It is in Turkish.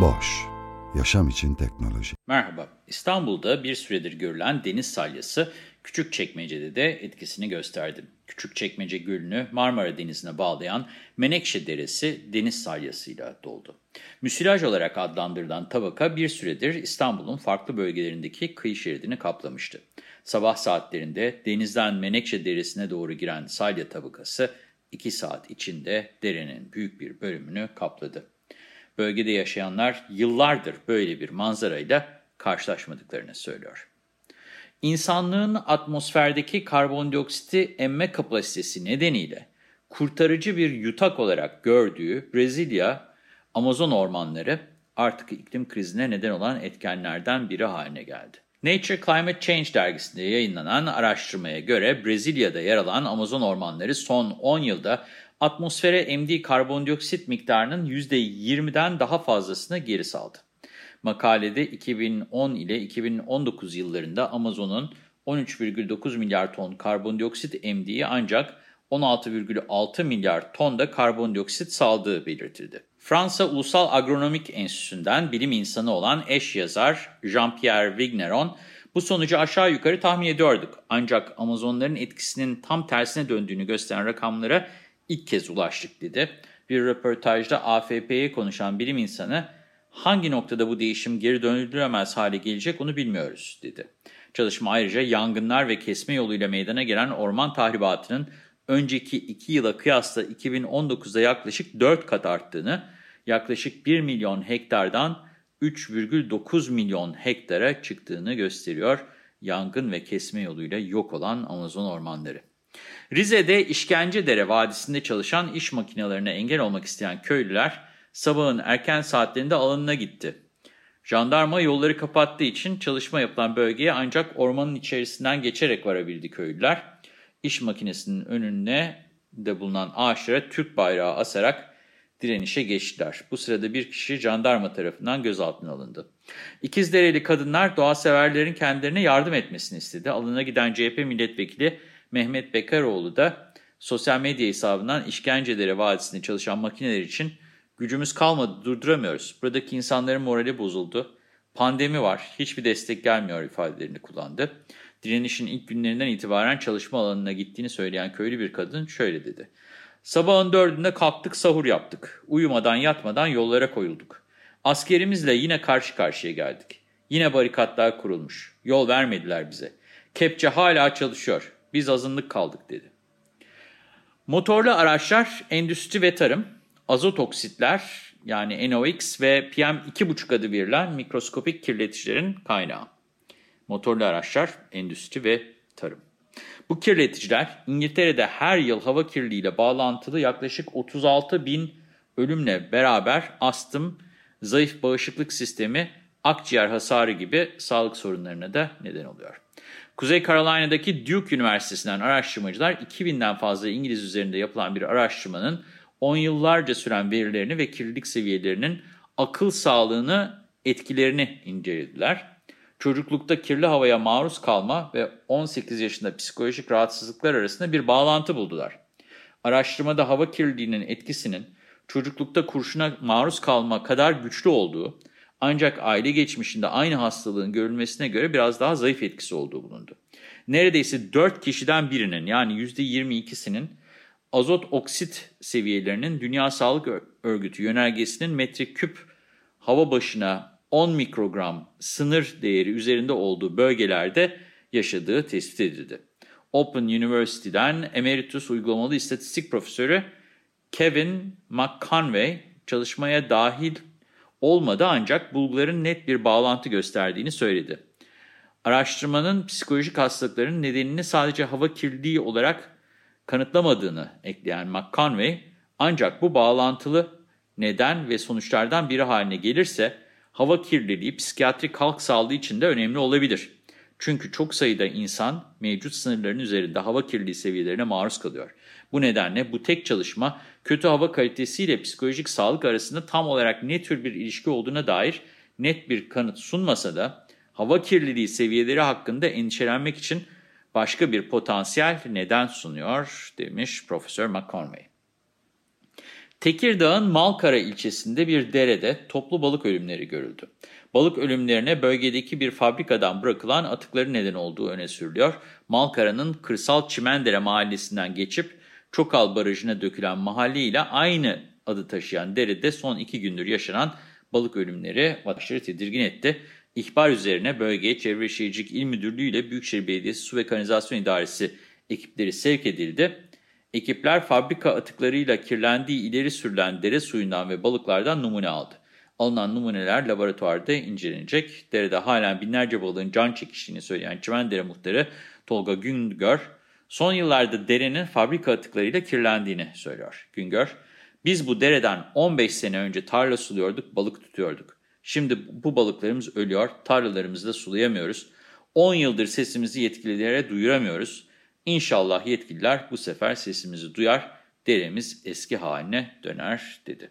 Boş, yaşam için teknoloji. Merhaba, İstanbul'da bir süredir görülen deniz salyası Küçükçekmece'de de etkisini gösterdi. Küçükçekmece Gölü'nü Marmara Denizi'ne bağlayan Menekşe Deresi deniz salyasıyla doldu. Müsilaj olarak adlandırılan tabaka bir süredir İstanbul'un farklı bölgelerindeki kıyı şeridini kaplamıştı. Sabah saatlerinde denizden Menekşe Deresi'ne doğru giren salya tabakası 2 saat içinde derenin büyük bir bölümünü kapladı. Bölgede yaşayanlar yıllardır böyle bir manzarayla karşılaşmadıklarını söylüyor. İnsanlığın atmosferdeki karbondioksiti emme kapasitesi nedeniyle kurtarıcı bir yutak olarak gördüğü Brezilya, Amazon ormanları artık iklim krizine neden olan etkenlerden biri haline geldi. Nature Climate Change dergisinde yayınlanan araştırmaya göre Brezilya'da yer alan Amazon ormanları son 10 yılda atmosfere emdiği karbondioksit miktarının %20'den daha fazlasını geri saldı. Makalede 2010 ile 2019 yıllarında Amazon'un 13,9 milyar ton karbondioksit emdiği ancak 16,6 milyar ton da karbondioksit saldığı belirtildi. Fransa Ulusal Agronomik Enstitüsü'nden bilim insanı olan eş yazar Jean-Pierre Vigneron, bu sonucu aşağı yukarı tahmin ediyorduk. Ancak Amazonların etkisinin tam tersine döndüğünü gösteren rakamlara ilk kez ulaştık dedi. Bir röportajda AFP'ye konuşan bilim insanı, hangi noktada bu değişim geri döndürülemez hale gelecek onu bilmiyoruz dedi. Çalışma ayrıca yangınlar ve kesme yoluyla meydana gelen orman tahribatının önceki 2 yıla kıyasla 2019'da yaklaşık 4 kat arttığını, yaklaşık 1 milyon hektardan 3,9 milyon hektara çıktığını gösteriyor yangın ve kesme yoluyla yok olan Amazon ormanları. Rize'de İşkencedere Vadisi'nde çalışan iş makinelerine engel olmak isteyen köylüler sabahın erken saatlerinde alanına gitti. Jandarma yolları kapattığı için çalışma yapılan bölgeye ancak ormanın içerisinden geçerek varabildi köylüler. İş makinesinin önüne de bulunan ağaçlara Türk bayrağı asarak direnişe geçtiler. Bu sırada bir kişi jandarma tarafından gözaltına alındı. İkizdereli kadınlar doğa severlerin kendilerine yardım etmesini istedi. Alına giden CHP milletvekili Mehmet Bekaroğlu da sosyal medya hesabından işkencelere vadisinde çalışan makineler için gücümüz kalmadı durduramıyoruz. Buradaki insanların morali bozuldu. Pandemi var hiçbir destek gelmiyor ifadelerini kullandı. Direnişin ilk günlerinden itibaren çalışma alanına gittiğini söyleyen köylü bir kadın şöyle dedi. Sabahın dördünde kalktık sahur yaptık. Uyumadan yatmadan yollara koyulduk. Askerimizle yine karşı karşıya geldik. Yine barikatlar kurulmuş. Yol vermediler bize. Kepçe hala çalışıyor. Biz azınlık kaldık dedi. Motorlu araçlar, endüstri ve tarım, azot oksitler yani NOx ve PM2,5 adı verilen mikroskopik kirleticilerin kaynağı. Motorlu araçlar, endüstri ve tarım. Bu kirleticiler İngiltere'de her yıl hava kirliliğiyle bağlantılı yaklaşık 36 bin ölümle beraber astım, zayıf bağışıklık sistemi, akciğer hasarı gibi sağlık sorunlarına da neden oluyor. Kuzey Carolina'daki Duke Üniversitesi'nden araştırmacılar 2000'den fazla İngiliz üzerinde yapılan bir araştırmanın 10 yıllarca süren verilerini ve kirlilik seviyelerinin akıl sağlığını etkilerini incelediler. Çocuklukta kirli havaya maruz kalma ve 18 yaşında psikolojik rahatsızlıklar arasında bir bağlantı buldular. Araştırmada hava kirliliğinin etkisinin çocuklukta kurşuna maruz kalma kadar güçlü olduğu, ancak aile geçmişinde aynı hastalığın görülmesine göre biraz daha zayıf etkisi olduğu bulundu. Neredeyse 4 kişiden birinin yani %22'sinin azot oksit seviyelerinin Dünya Sağlık Örgütü yönergesinin metreküp hava başına 10 mikrogram sınır değeri üzerinde olduğu bölgelerde yaşadığı tespit edildi. Open University'den Emeritus Uygulamalı İstatistik Profesörü Kevin McConway çalışmaya dahil olmadı ancak bulguların net bir bağlantı gösterdiğini söyledi. Araştırmanın psikolojik hastalıkların nedenini sadece hava kirliliği olarak kanıtlamadığını ekleyen McConway, ancak bu bağlantılı neden ve sonuçlardan biri haline gelirse hava kirliliği psikiyatrik halk sağlığı için de önemli olabilir. Çünkü çok sayıda insan mevcut sınırların üzerinde hava kirliliği seviyelerine maruz kalıyor. Bu nedenle bu tek çalışma kötü hava kalitesiyle psikolojik sağlık arasında tam olarak ne tür bir ilişki olduğuna dair net bir kanıt sunmasa da hava kirliliği seviyeleri hakkında endişelenmek için başka bir potansiyel neden sunuyor demiş Profesör McConway. Tekirdağ'ın Malkara ilçesinde bir derede toplu balık ölümleri görüldü. Balık ölümlerine bölgedeki bir fabrikadan bırakılan atıkları neden olduğu öne sürülüyor. Malkara'nın Kırsal Çimendere mahallesinden geçip Çokal Barajı'na dökülen mahalle ile aynı adı taşıyan derede son iki gündür yaşanan balık ölümleri vatandaşları tedirgin etti. İhbar üzerine bölgeye Çevre Şehircilik İl Müdürlüğü ile Büyükşehir Belediyesi Su ve Kanalizasyon İdaresi ekipleri sevk edildi. Ekipler fabrika atıklarıyla kirlendiği ileri sürülen dere suyundan ve balıklardan numune aldı. Alınan numuneler laboratuvarda incelenecek. Derede halen binlerce balığın can çekiştiğini söyleyen Çimendere muhtarı Tolga Güngör, son yıllarda derenin fabrika atıklarıyla kirlendiğini söylüyor. Güngör, biz bu dereden 15 sene önce tarla suluyorduk, balık tutuyorduk. Şimdi bu balıklarımız ölüyor, tarlalarımızı da sulayamıyoruz. 10 yıldır sesimizi yetkililere duyuramıyoruz. İnşallah yetkililer bu sefer sesimizi duyar, deremiz eski haline döner dedi.